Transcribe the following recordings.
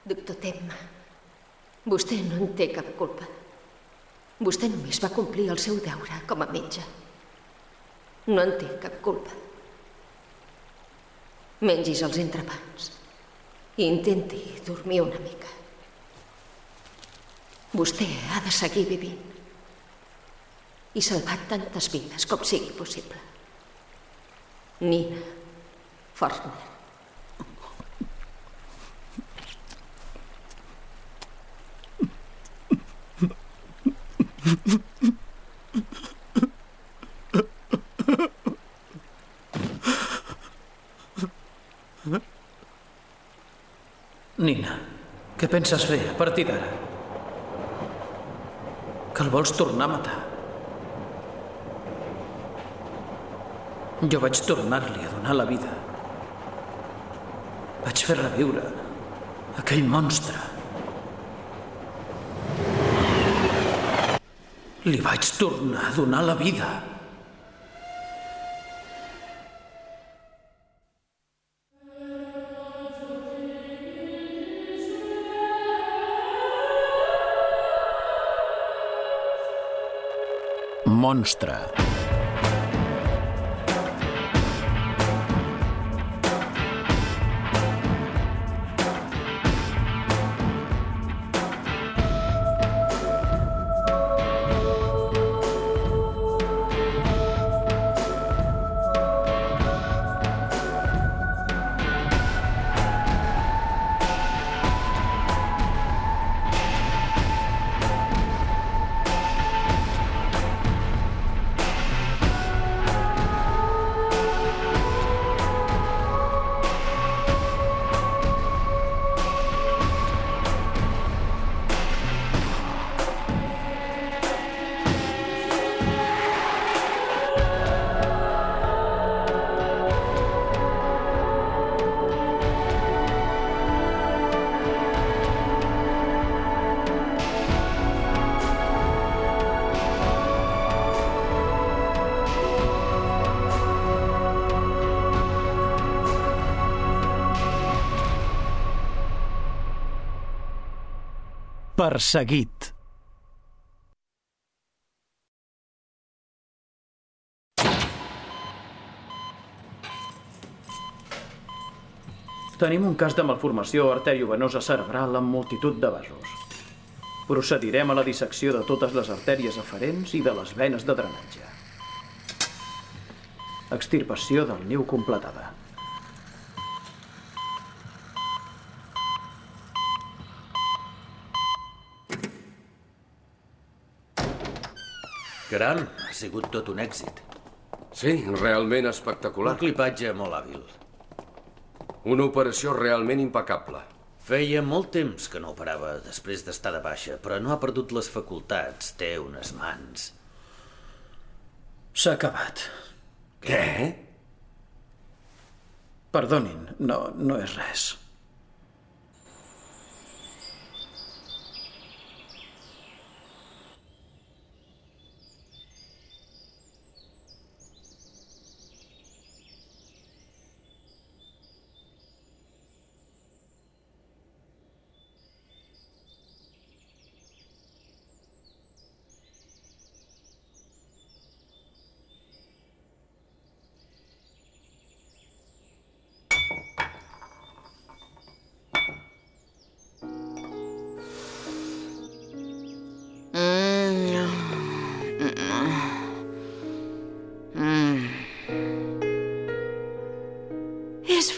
Doctor Temma, vostè no en té cap culpa. Vostè només va complir el seu deure com a metge. No en té cap culpa. Mengis els entrepans i intenti dormir una mica. Vostè ha de seguir vivint i salvar tantes vides com sigui possible. Nina Fortner. Nina, què penses fer a partir d'ara? Que el vols tornar a matar? Jo vaig tornar-li a donar la vida. Vaig fer reviure aquell monstre. Li vaig tornar a donar la vida. Monstre. Perseguit. Tenim un cas de malformació arteriovenosa cerebral amb multitud de vasos. Procedirem a la dissecció de totes les artèries aferents i de les venes de drenatge. Extirpació del niu completada. Caram, ha sigut tot un èxit. Sí, realment Un espectacular. clipatge molt hàbil. Una operació realment impecable. Feia molt temps que no operava després d'estar de baixa, però no ha perdut les facultats. Té unes mans. S'ha acabat. Què? Perdonin, no, no és res.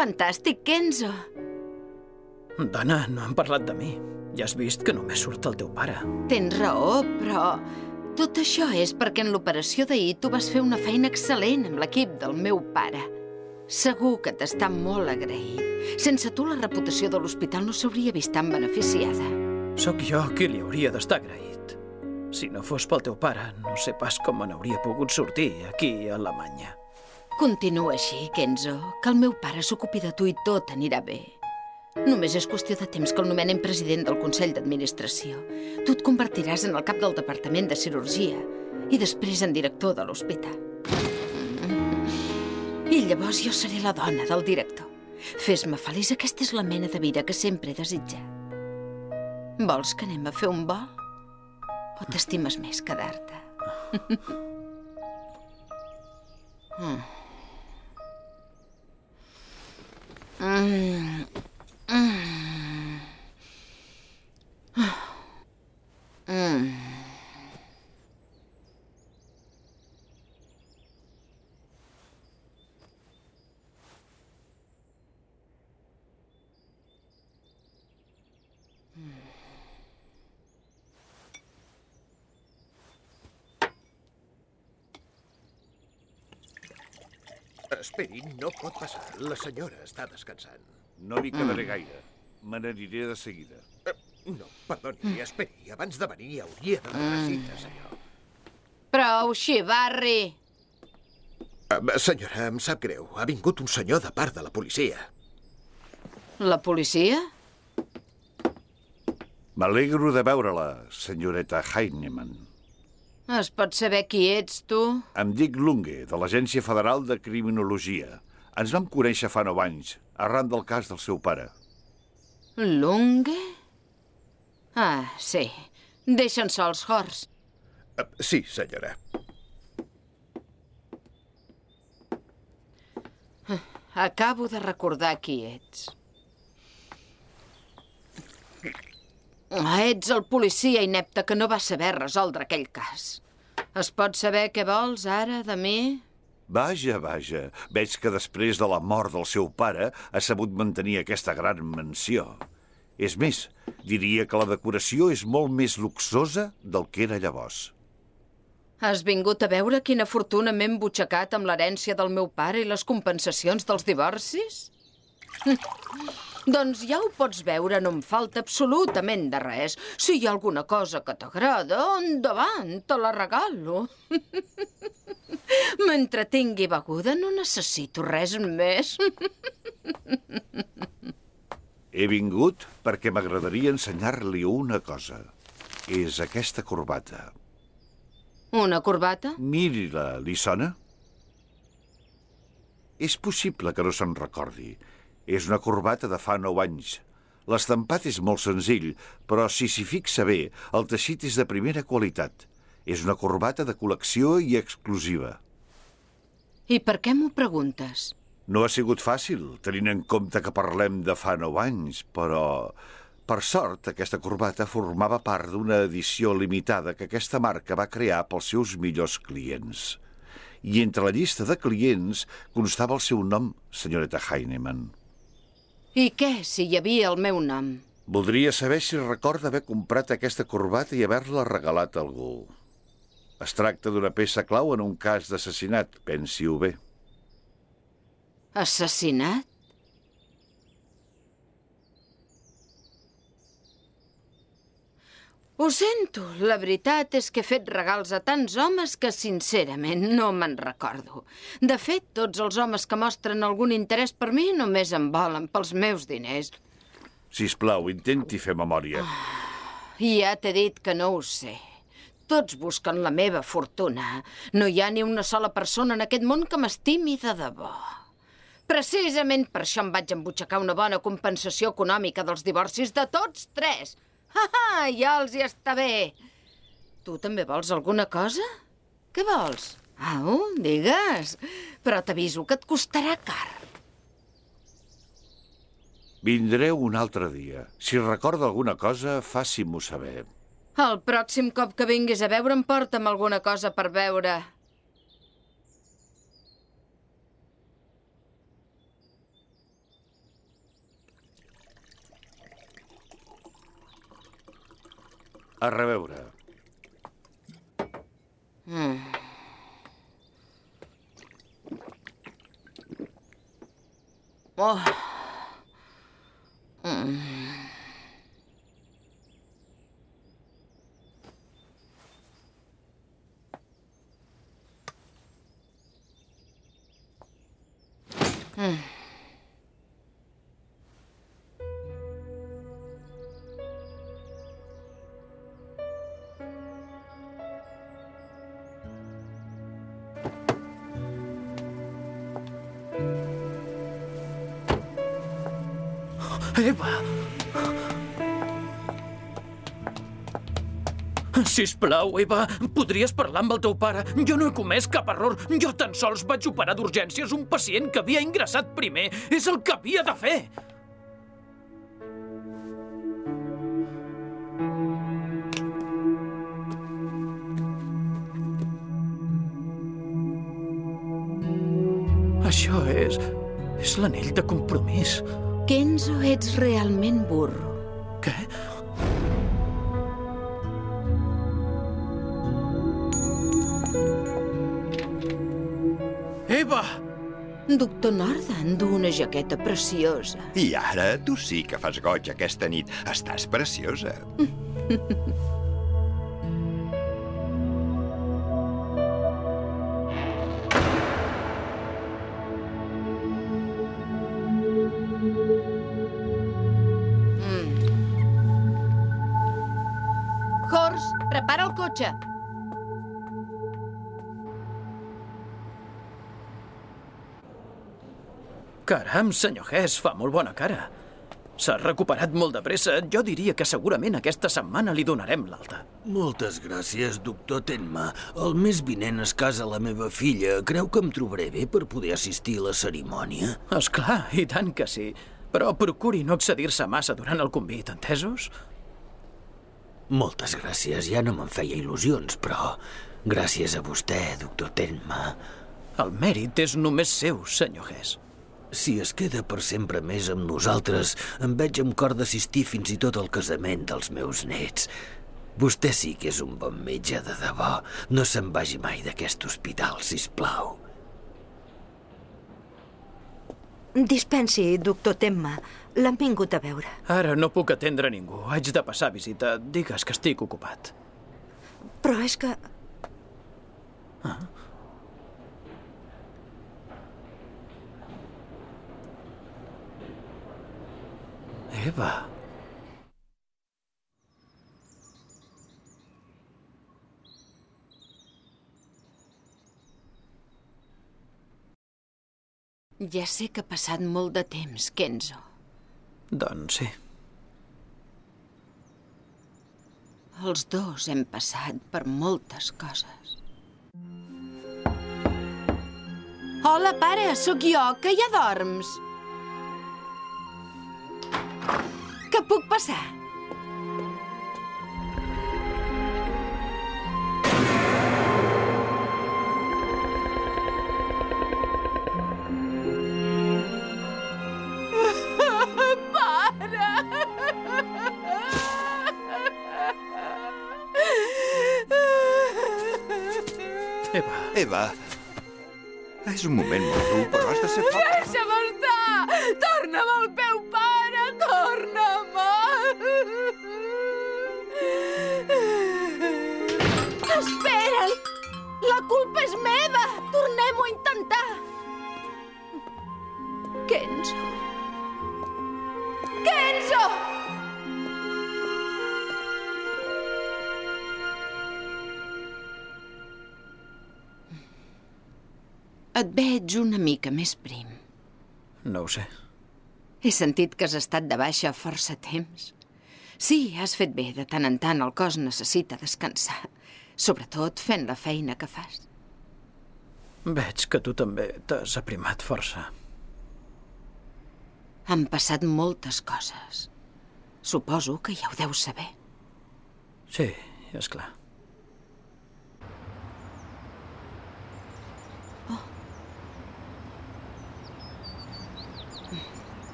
Fantàstic, Kenzo. Dona, no han parlat de mi. Ja has vist que només surt el teu pare. Tens raó, però... Tot això és perquè en l'operació d'ahir tu vas fer una feina excel·lent amb l'equip del meu pare. Segur que t'està molt agraït. Sense tu, la reputació de l'hospital no s'hauria vist tan beneficiada. Sóc jo qui li hauria d'estar agraït. Si no fos pel teu pare, no sé pas com me n'hauria pogut sortir aquí a Alemanya. Continua així, Kenzo, que el meu pare s'ocupi de tu i tot anirà bé. Només és qüestió de temps que el nomenem president del Consell d'Administració. Tu et convertiràs en el cap del Departament de Cirurgia i després en director de l'hospital. I llavors jo seré la dona del director. Fes-me feliç, aquesta és la mena de vida que sempre he desitjat. Vols que anem a fer un vol? O t'estimes més quedar-te? mm. Mm. Esperi, no pot passar. La senyora està descansant. No m'hi quedaré gaire. Me n'aniré de seguida. Eh, No, perdoni, esperi. Abans de venir hauria de donar cita, senyor. Prou, xivarri! Eh, Senyora, em sap greu. Ha vingut un senyor de part de la policia. La policia? M'alegro de veure-la, senyoreta Heinemann. Es pot saber qui ets, tu? Em dic Lunge, de l'Agència Federal de Criminologia. Ens vam conèixer fa nou anys, arran del cas del seu pare. Lunge? Ah, sí. Deixen sols Horst. Eh, Sí, senyora. Acabo de recordar qui ets. Ets el policia inepte que no va saber resoldre aquell cas. Es pot saber què vols ara de mi? Vaja, vaja, veig que després de la mort del seu pare ha sabut mantenir aquesta gran mansió. És més, diria que la decoració és molt més luxosa del que era llavors. Has vingut a veure quina fortuna m'he embutxacat amb l'herència del meu pare i les compensacions dels divorcis? doncs ja ho pots veure, no em falta absolutament de res. Si hi ha alguna cosa que t'agrada, endavant, te la regalo. Mentre tingui beguda no necessito res més. He vingut perquè m'agradaria ensenyar-li una cosa. És aquesta corbata. Una corbata? Miri-la, li sona? És possible que no se'n recordi. És una corbata de fa nou anys. L'estampat és molt senzill, però si s'hi fixa bé, el teixit és de primera qualitat. És una corbata de col·lecció i exclusiva. I per què m'ho preguntes? No ha sigut fàcil, tenint en compte que parlem de fa nou anys, però... Per sort, aquesta corbata formava part d'una edició limitada que aquesta marca va crear pels seus millors clients. I entre la llista de clients constava el seu nom, senyoreta Heinemann. I què, si hi havia el meu nom? Voldria saber si recorda haver comprat aquesta corbata i haver-la regalat a algú. Es tracta d'una peça clau en un cas d'assassinat, pensi-ho bé. Assassinat? Ho sento, la veritat és que he fet regals a tants homes que, sincerament, no me'n recordo. De fet, tots els homes que mostren algun interès per mi només em volen pels meus diners. Si us plau, intenti fer memòria. I ja t'he dit que no ho sé. Tots busquen la meva fortuna. No hi ha ni una sola persona en aquest món que m'estimi de debò. Precisament per això em vaig embutxacar una bona compensació econòmica dels divorcis de tots tres. Ha, ha, ja els hi està bé. Tu també vols alguna cosa? Què vols? Au, digues. Però t'aviso que et costarà car. Vindreu un altre dia. Si recorda alguna cosa, faci-m'ho saber. El pròxim cop que vinguis a veure'm, porta'm alguna cosa per veure. A reveure. Oh. Eva! Sisplau, Eva, podries parlar amb el teu pare? Jo no he comès cap error. Jo tan sols vaig operar d'urgències un pacient que havia ingressat primer. És el que havia de fer. Això és... és l'anell de compromís. Kenzo, ets realment burro. Què? Eva! Doctor Nordan du una jaqueta preciosa. I ara tu sí que fas goig aquesta nit. Estàs preciosa. Caram, senyor Hess, fa molt bona cara. S'ha recuperat molt de pressa. Jo diria que segurament aquesta setmana li donarem l'alta. Moltes gràcies, doctor Tenma. El mes vinent es casa la meva filla. Creu que em trobaré bé per poder assistir a la cerimònia? És clar, i tant que sí. Però procuri no excedir-se massa durant el convit, entesos? Moltes gràcies. Ja no me'n feia il·lusions, però gràcies a vostè, doctor Tenma. El mèrit és només seu, senyor Hess. Si es queda per sempre més amb nosaltres, em veig amb cor d'assistir fins i tot al casament dels meus nets. Vostè sí que és un bon metge de debò. No se'n vagi mai d'aquest hospital, si plau. Dispensi, doctor Temma. L'han vingut a veure. Ara no puc atendre ningú. Haig de passar visita. Digues que estic ocupat. Però és que... Eva. Ja sé que ha passat molt de temps, Kenzo. Doncs sí. Els dos hem passat per moltes coses. Hola, pare, sóc jo, que ja dorms. Que puc passar? Eva, Eva, és un moment molt dur, però has de ser fort. Deixa'm estar! Torna'm al peu, culpa és meva! Tornem-ho a intentar! Kenzo! Kenzo! Et veig una mica més prim. no ho sé. He sentit que has estat de baixa força temps. Sí, has fet bé. De tant en tant el cos necessita descansar. Sobretot fent la feina que fas. Veig que tu també t'has aprimat força. Han passat moltes coses. Suposo que ja ho deus saber. Sí, és clar.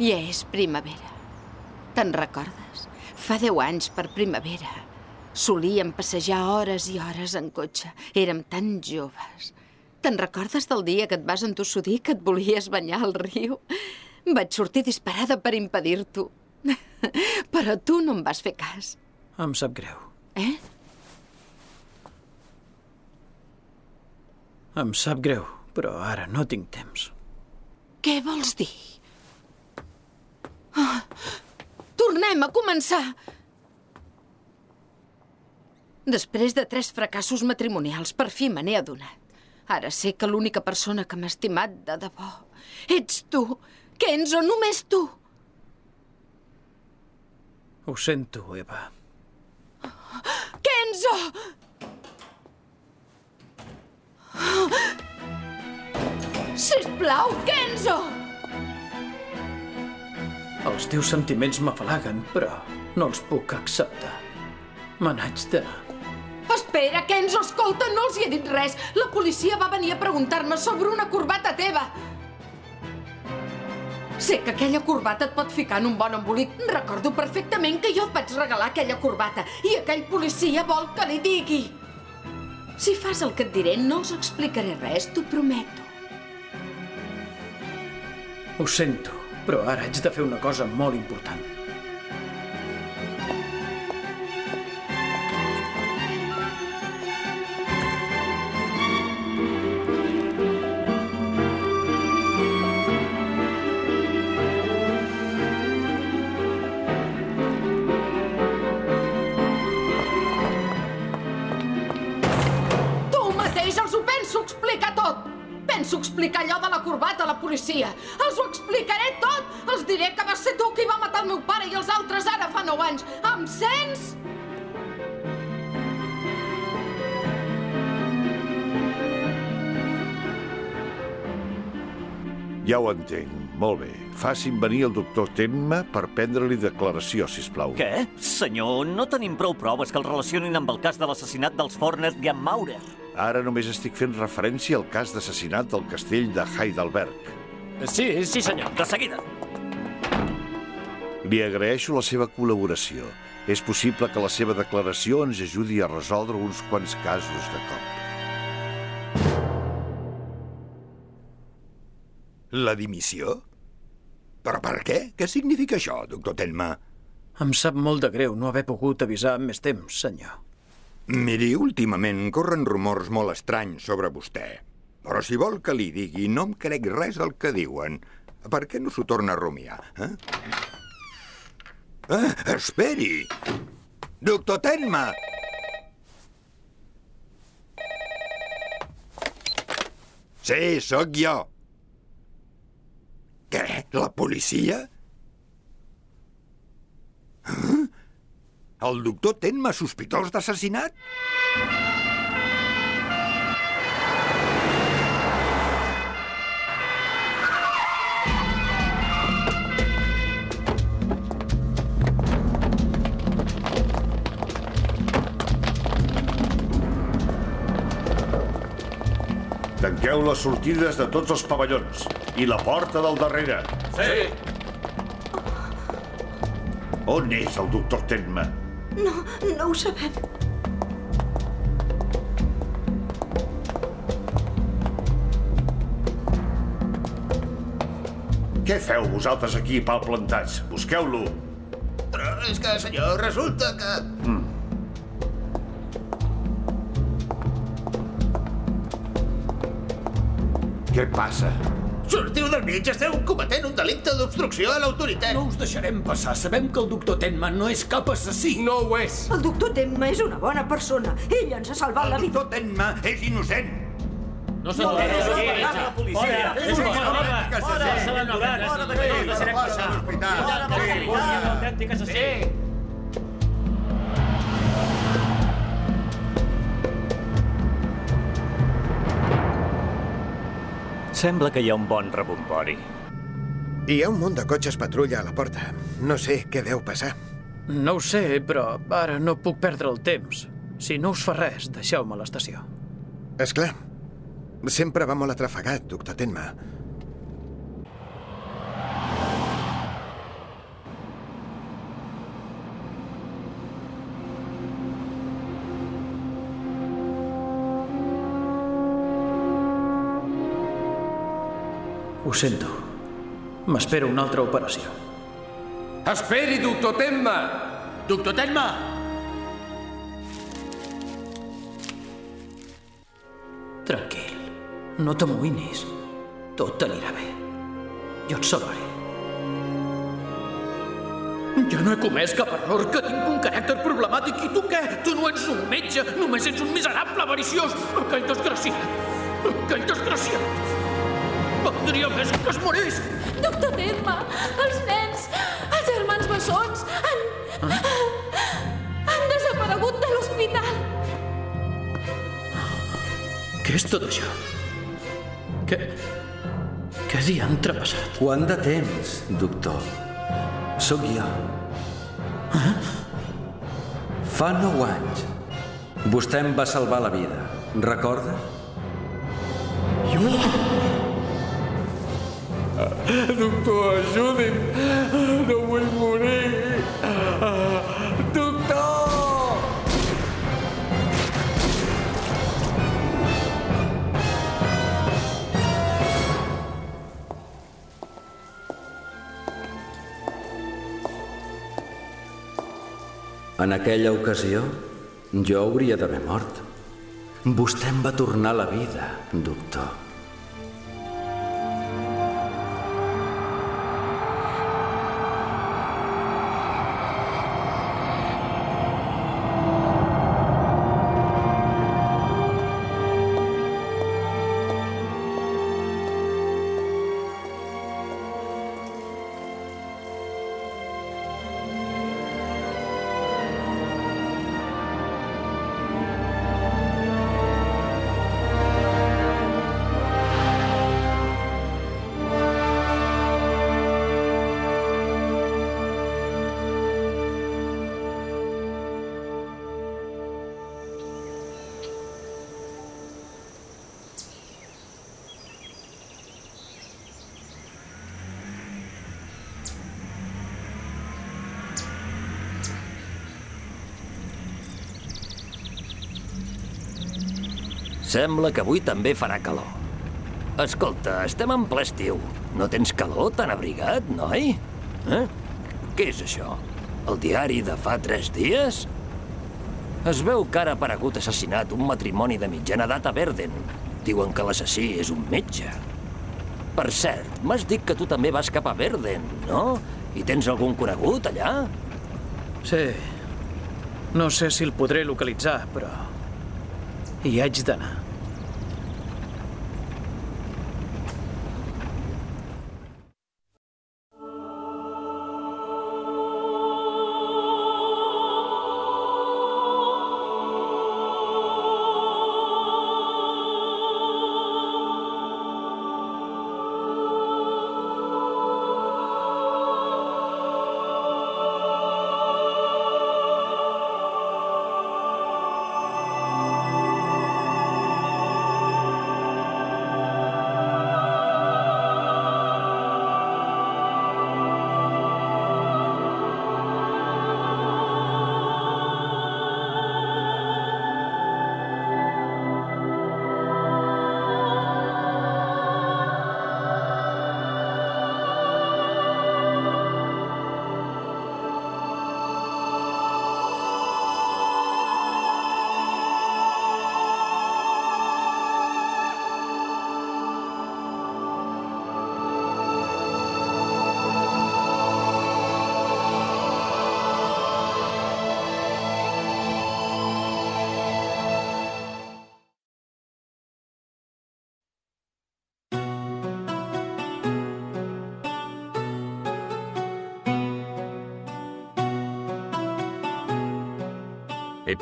Ja és primavera. Te'n recordes? Fa deu anys per primavera. Solíem passejar hores i hores en cotxe. Érem tan joves. Te'n recordes del dia que et vas entossudir que et volies banyar al riu? Vaig sortir disparada per impedir-t'ho. Però tu no em vas fer cas. Em sap greu. Eh? Em sap greu, però ara no tinc temps. Què vols dir? Ah, tornem a començar! Després de tres fracassos matrimonials, per fi me n'he adonat. Ara sé que l'única persona que m'ha estimat de debò ets tu. Kenzo, només tu. Ho sento, Eva. Kenzo! Sisplau, Kenzo! Els teus sentiments m'afalaguen, però no els puc acceptar. Me n'haig d'anar. Espera, Kenzo, escolta, no els hi he dit res. La policia va venir a preguntar-me sobre una corbata teva. Sé que aquella corbata et pot ficar en un bon embolic. Recordo perfectament que jo et vaig regalar aquella corbata i aquell policia vol que li digui. Si fas el que et diré, no us explicaré res, t'ho prometo. Ho sento, però ara haig de fer una cosa molt important. Ja ho entenc. Molt bé. Facin venir el doctor Tenma per prendre-li declaració, si plau. Què? Senyor, no tenim prou proves que el relacionin amb el cas de l'assassinat dels Fornet i en Maurer. Ara només estic fent referència al cas d'assassinat del castell de Heidelberg. Sí, sí, senyor. De seguida. Li agraeixo la seva col·laboració. És possible que la seva declaració ens ajudi a resoldre uns quants casos de cop. La dimissió? Però per què? Què significa això, doctor Tenma? Em sap molt de greu no haver pogut avisar amb més temps, senyor. Miri, últimament corren rumors molt estranys sobre vostè. Però si vol que li digui, no em crec res del que diuen. Per què no s'ho torna a rumiar, eh? Ah, esperi! Doctor Tenma! Sí, sóc jo. Què? La policia? Eh? El doctor Tenma sospitós d'assassinat? Tanqueu les sortides de tots els pavellons i la porta del darrere. Sí! On és el doctor Tenma? No, no ho sabem. Què feu vosaltres aquí, pal plantats? Busqueu-lo. Però és que, senyor, resulta que... Què passa? Sortiu del mig, esteu cometent un delicte d'obstrucció a l'autoritat. No us deixarem passar. Sabem que el doctor Tenma no és cap assassí. No ho és. El doctor Tenma és una bona persona. Ell ens ha salvat la vida. El doctor Tenma és innocent. No s'ha donat. La policia. És una cosa nova. Fora. Se l'han donat. No us deixarem passar. Un autèntic assassí. Sembla que hi ha un bon rebombori. Hi ha un munt de cotxes patrulla a la porta. No sé què deu passar. No ho sé, però ara no puc perdre el temps. Si no us fa res, deixeu-me a l'estació. És clar. Sempre va molt atrafegat, doctor Tenma. Ho sento. M'espera una altra operació. Esperi, doctor Temma! Doctor Tenma! Tranquil. No t'amoïnis. Tot anirà bé. Jo et salvaré. Jo no he comès cap error, que tinc un caràcter problemàtic. I tu què? Tu no ets un metge, només ets un miserable avariciós. Aquell desgraciat. Aquell desgraciat. Valdria més que es morís. Doctor Terma, els nens, els germans bessons, han... han desaparegut de l'hospital. és tot això? Què... Què diantre ha passat? Quant de temps, doctor? Sóc jo. Eh? Fa nou anys. Vostè em va salvar la vida. Recorda? Jo? Doctor, ajudi'm! No vull morir! Doctor! En aquella ocasió, jo hauria d'haver mort. Vostè em va tornar la vida, doctor. Sembla que avui també farà calor. Escolta, estem en ple estiu. No tens calor tan abrigat, noi? Eh? Què és això? El diari de fa tres dies? Es veu que ara ha aparegut assassinat un matrimoni de mitjana edat a Verden. Diuen que l'assassí és un metge. Per cert, m'has dit que tu també vas cap a Verden, no? I tens algun conegut allà? Sí. No sé si el podré localitzar, però... Hi haig d'anar.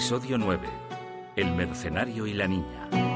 Episodio 9. El mercenario y la niña.